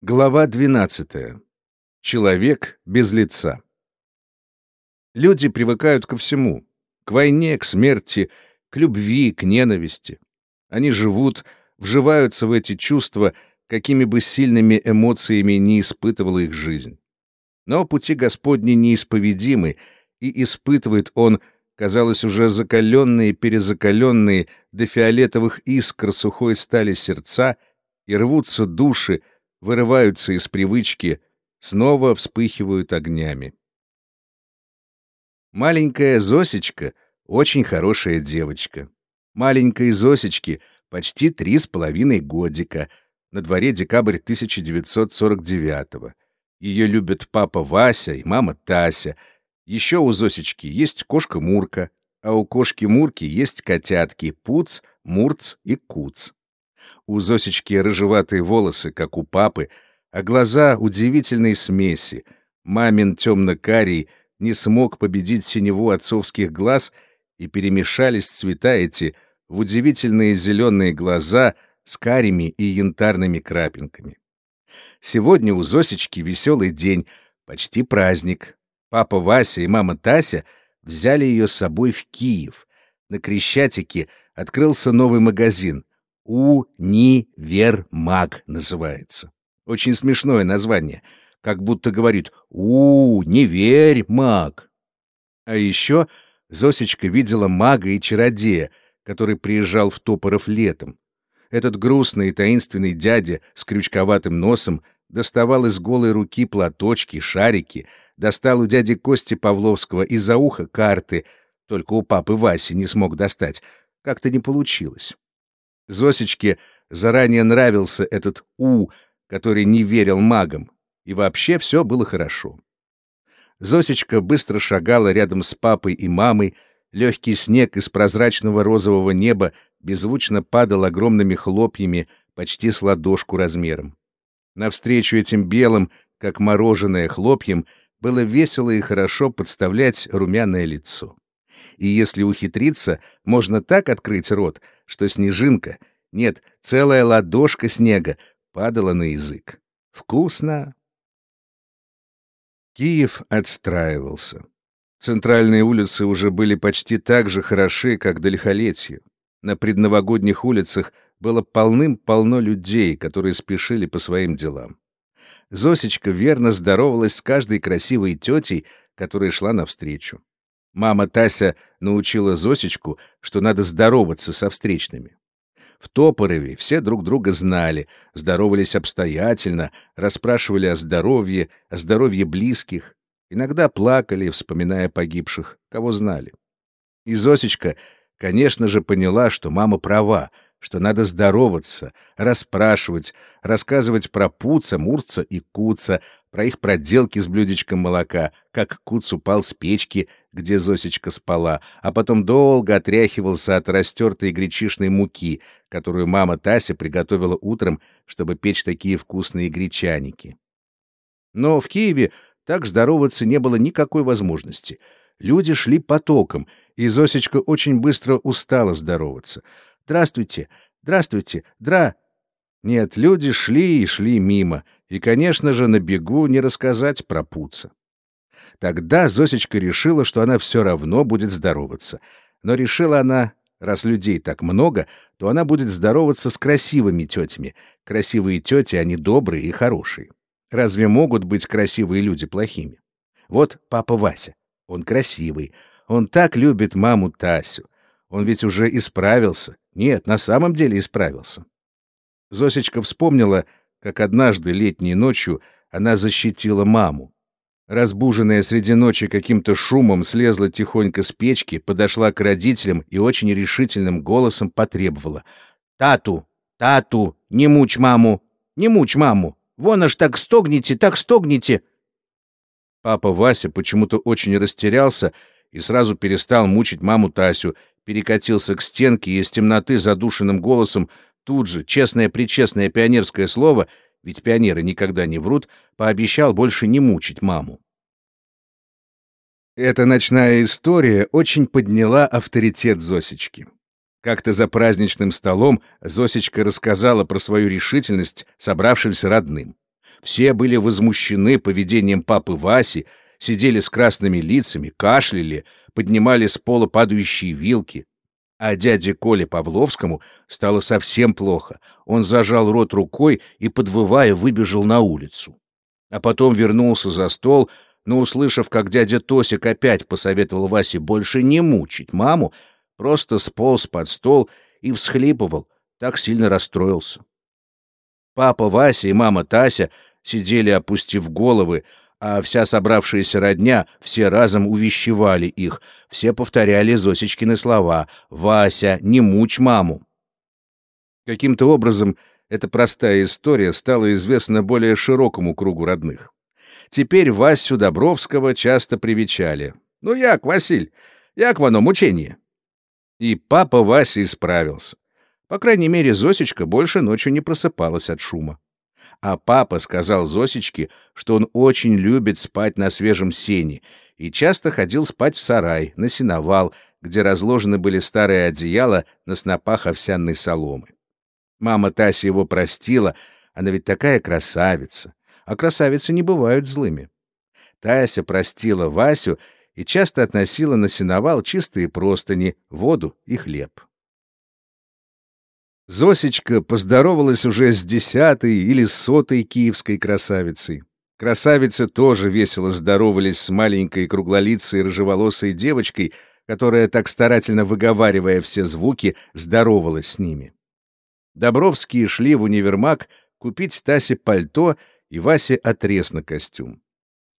Глава 12. Человек без лица. Люди привыкают ко всему. К войне, к смерти, к любви, к ненависти. Они живут, вживаются в эти чувства, какими бы сильными эмоциями не испытывала их жизнь. Но пути Господни неисповедимы, и испытывает он, казалось, уже закаленные, перезакаленные, до фиолетовых искр сухой стали сердца, и рвутся души, вырываются из привычки, снова вспыхивают огнями. Маленькая Зосечка — очень хорошая девочка. Маленькой Зосечке почти три с половиной годика. На дворе декабрь 1949-го. Ее любят папа Вася и мама Тася. Еще у Зосечки есть кошка Мурка, а у кошки Мурки есть котятки Пуц, Мурц и Куц. У Зосечки рыжеватые волосы, как у папы, а глаза удивительной смеси. Мамин темно-карий не смог победить синеву отцовских глаз, и перемешались цвета эти в удивительные зеленые глаза с карими и янтарными крапинками. Сегодня у Зосечки веселый день, почти праздник. Папа Вася и мама Тася взяли ее с собой в Киев. На Крещатике открылся новый магазин. «У-ни-вер-маг» называется. Очень смешное название, как будто говорит «У, не верь, маг». А еще Зосечка видела мага и чародея, который приезжал в Топоров летом. Этот грустный и таинственный дядя с крючковатым носом доставал из голой руки платочки, шарики, достал у дяди Кости Павловского из-за уха карты, только у папы Васи не смог достать, как-то не получилось. Зосечке заранее нравился этот «у», который не верил магам, и вообще все было хорошо. Зосечка быстро шагала рядом с папой и мамой, легкий снег из прозрачного розового неба беззвучно падал огромными хлопьями, почти с ладошку размером. Навстречу этим белым, как мороженое, хлопьям было весело и хорошо подставлять румяное лицо. И если ухитриться, можно так открыть рот, что снежинка, нет, целая ладошка снега, падала на язык. Вкусно! Киев отстраивался. Центральные улицы уже были почти так же хороши, как до лихолетия. На предновогодних улицах было полным-полно людей, которые спешили по своим делам. Зосечка верно здоровалась с каждой красивой тетей, которая шла навстречу. Мама Тася научила Зосечку, что надо здороваться со встречными. В Топорове все друг друга знали, здоровались обстоятельно, расспрашивали о здоровье, о здоровье близких, иногда плакали, вспоминая погибших, кого знали. И Зосечка, конечно же, поняла, что мама права — что надо здороваться, расспрашивать, рассказывать про Пуца, Мурца и Куца, про их проделки с блюдечком молока, как Куц упал с печки, где Зосечка спала, а потом долго отряхивался от растертой гречишной муки, которую мама Тася приготовила утром, чтобы печь такие вкусные гречаники. Но в Киеве так здороваться не было никакой возможности. Люди шли потоком, и Зосечка очень быстро устала здороваться — Здравствуйте! Здравствуйте! Дра!» Нет, люди шли и шли мимо, и, конечно же, на бегу не рассказать про Пуца. Тогда Зосечка решила, что она все равно будет здороваться. Но решила она, раз людей так много, то она будет здороваться с красивыми тетями. Красивые тети, они добрые и хорошие. Разве могут быть красивые люди плохими? Вот папа Вася. Он красивый. Он так любит маму Тасю. Он ведь уже исправился. Нет, на самом деле исправился. Зосечка вспомнила, как однажды летней ночью она защитила маму. Разбуженная среди ночи каким-то шумом слезла тихонько с печки, подошла к родителям и очень решительным голосом потребовала. «Тату! Тату! Не мучь маму! Не мучь маму! Вон аж так стогните, так стогните!» Папа Вася почему-то очень растерялся и сразу перестал мучить маму Тасю, перекатился к стенке и из темноты задушенным голосом тут же, честное-причестное пионерское слово, ведь пионеры никогда не врут, пообещал больше не мучить маму. Эта ночная история очень подняла авторитет Зосечки. Как-то за праздничным столом Зосечка рассказала про свою решительность собравшимся родным. Все были возмущены поведением папы Васи, сидели с красными лицами, кашляли, поднимали с пола падающие вилки. А дяде Коле Павловскому стало совсем плохо. Он зажал рот рукой и, подвывая, выбежал на улицу. А потом вернулся за стол, но, услышав, как дядя Тосик опять посоветовал Васе больше не мучить маму, просто сполз под стол и всхлипывал, так сильно расстроился. Папа Вася и мама Тася сидели, опустив головы, а вся собравшаяся родня все разом увещевали их, все повторяли Зосечкины слова «Вася, не мучь маму». Каким-то образом эта простая история стала известна более широкому кругу родных. Теперь Васю Добровского часто привечали. «Ну як, Василь, як воно мучение?» И папа Вася исправился. По крайней мере, Зосечка больше ночью не просыпалась от шума. А папа сказал Зосечке, что он очень любит спать на свежем сене и часто ходил спать в сарай, на сеновал, где разложены были старые одеяла на снопах овсяной соломы. Мама Тася его простила, она ведь такая красавица, а красавицы не бывают злыми. Тася простила Васю и часто относила на сеновал чистые простыни, воду и хлеб. Зосечка поздоровалась уже с десятой или сотой киевской красавицей. Красавицы тоже весело здоровались с маленькой круглолицей рыжеволосой девочкой, которая, так старательно выговаривая все звуки, здоровалась с ними. Добровские шли в универмаг купить Тасе пальто и Васе отрез на костюм.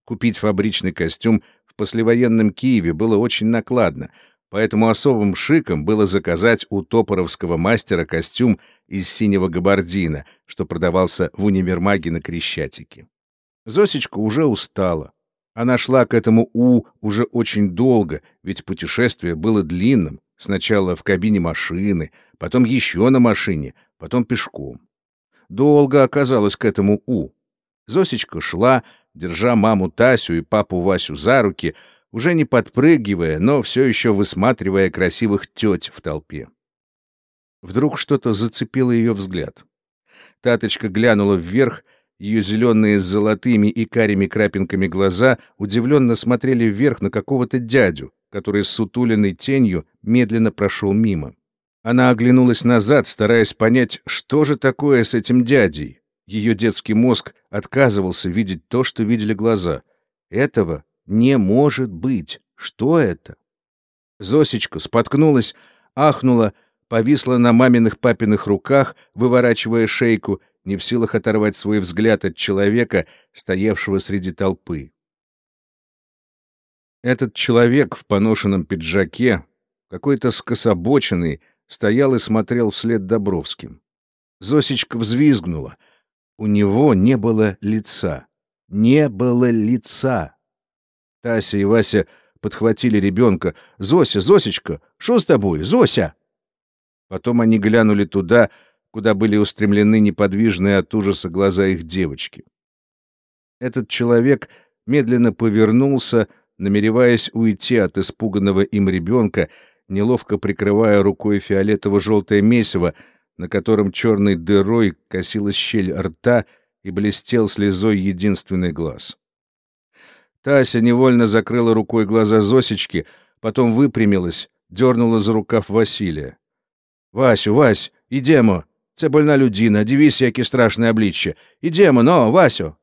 Купить фабричный костюм в послевоенном Киеве было очень накладно, Поэтому особым шиком было заказать у топоровского мастера костюм из синего габардина, что продавался в универмаге на Крещатике. Зосечка уже устала. Она шла к этому «У» уже очень долго, ведь путешествие было длинным. Сначала в кабине машины, потом еще на машине, потом пешком. Долго оказалось к этому «У». Зосечка шла, держа маму Тасю и папу Васю за руки, уже не подпрыгивая, но все еще высматривая красивых теть в толпе. Вдруг что-то зацепило ее взгляд. Таточка глянула вверх, ее зеленые с золотыми и карими крапинками глаза удивленно смотрели вверх на какого-то дядю, который с сутуленной тенью медленно прошел мимо. Она оглянулась назад, стараясь понять, что же такое с этим дядей. Ее детский мозг отказывался видеть то, что видели глаза. Этого не может быть! Что это? Зосечка споткнулась, ахнула, повисла на маминых папиных руках, выворачивая шейку, не в силах оторвать свой взгляд от человека, стоявшего среди толпы. Этот человек в поношенном пиджаке, какой-то скособоченный, стоял и смотрел вслед Добровским. Зосечка взвизгнула. У него не было лица. Не было лица. Тася и Вася подхватили ребенка. «Зося, Зосечка, что с тобой? Зося!» Потом они глянули туда, куда были устремлены неподвижные от ужаса глаза их девочки. Этот человек медленно повернулся, намереваясь уйти от испуганного им ребенка, неловко прикрывая рукой фиолетово-желтое месиво, на котором черной дырой косилась щель рта и блестел слезой единственный глаз. Тася невольно закрыла рукой глаза Зосечки, потом выпрямилась, дернула за рукав Василия. «Васю, Вась, ідемо! Це больна людина, дивись, яке страшне обличчя. Ідемо, но, Васю!»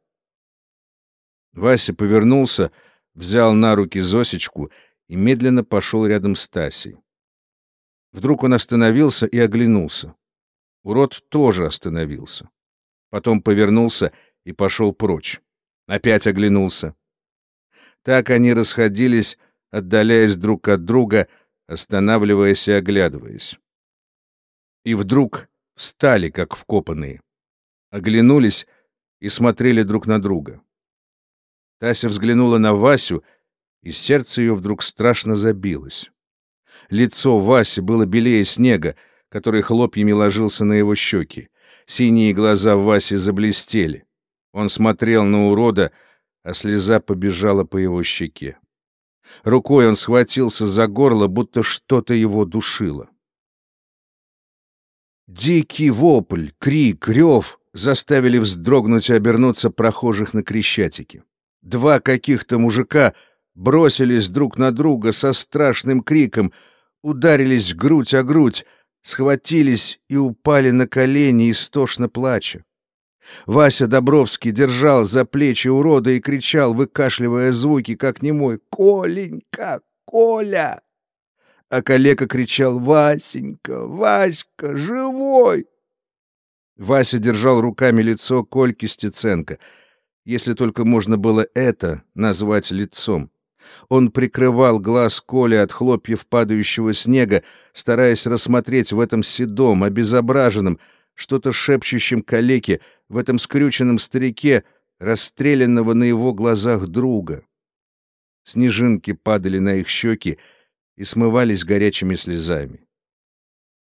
Вася повернулся, взял на руки Зосечку и медленно пошел рядом с Тасей. Вдруг он остановился и оглянулся. Урод тоже остановился. Потом повернулся и пошел прочь. Опять оглянулся. Так они расходились, отдаляясь друг от друга, останавливаясь и оглядываясь. И вдруг встали, как вкопанные. Оглянулись и смотрели друг на друга. Тася взглянула на Васю, и сердце ее вдруг страшно забилось. Лицо Васи было белее снега, который хлопьями ложился на его щеки. Синие глаза Васи заблестели. Он смотрел на урода, а слеза побежала по его щеке. Рукой он схватился за горло, будто что-то его душило. Дикий вопль, крик, рев заставили вздрогнуть и обернуться прохожих на Крещатике. Два каких-то мужика бросились друг на друга со страшным криком, ударились грудь о грудь, схватились и упали на колени, истошно плача. Вася Добровский держал за плечи урода и кричал, выкашливая звуки, как немой «Коленька! Коля!» А коллега кричал «Васенька! Васька! Живой!» Вася держал руками лицо Кольки Стеценко, если только можно было это назвать лицом. Он прикрывал глаз Коли от хлопьев падающего снега, стараясь рассмотреть в этом седом, обезображенном, что-то шепчущем калеке, в этом скрюченном старике, расстрелянного на его глазах друга. Снежинки падали на их щеки и смывались горячими слезами.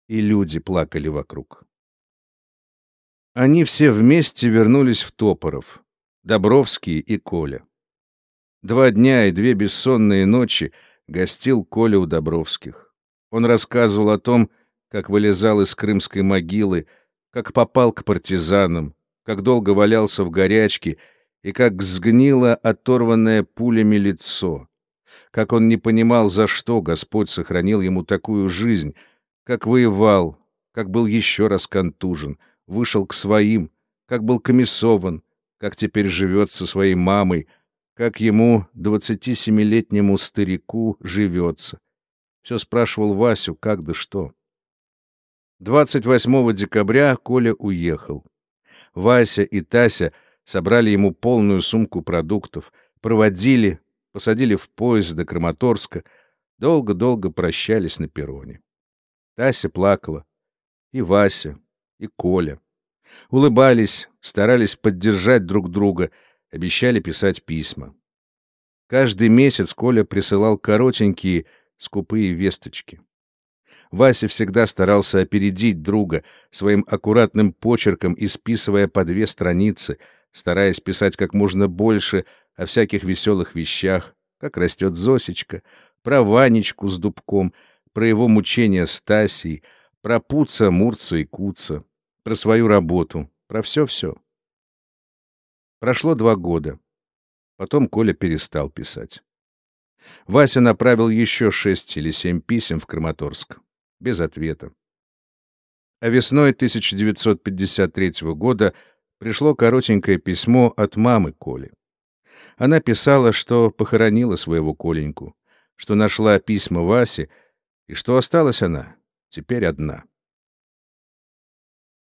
И люди плакали вокруг. Они все вместе вернулись в Топоров, Добровский и Коля. Два дня и две бессонные ночи гостил Коля у Добровских. Он рассказывал о том, как вылезал из крымской могилы, как попал к партизанам, как долго валялся в горячке и как сгнило оторванное пулями лицо, как он не понимал, за что Господь сохранил ему такую жизнь, как воевал, как был еще раз контужен, вышел к своим, как был комиссован, как теперь живет со своей мамой, как ему, двадцати семилетнему старику, живется. Все спрашивал Васю, как да что. 28 декабря Коля уехал. Вася и Тася собрали ему полную сумку продуктов, проводили, посадили в поезд до Краматорска, долго-долго прощались на перроне. Тася плакала, и Вася, и Коля. Улыбались, старались поддержать друг друга, обещали писать письма. Каждый месяц Коля присылал коротенькие, скупые весточки. Вася всегда старался опередить друга своим аккуратным почерком, исписывая по две страницы, стараясь писать как можно больше о всяких веселых вещах, как растет Зосечка, про Ванечку с дубком, про его мучения с Тасей, про Пуца, Мурца и Куца, про свою работу, про все-все. Прошло два года. Потом Коля перестал писать. Вася направил еще шесть или семь писем в Краматорск без ответа. А весной 1953 года пришло коротенькое письмо от мамы Коли. Она писала, что похоронила своего Коленьку, что нашла письма Васи и что осталась она теперь одна.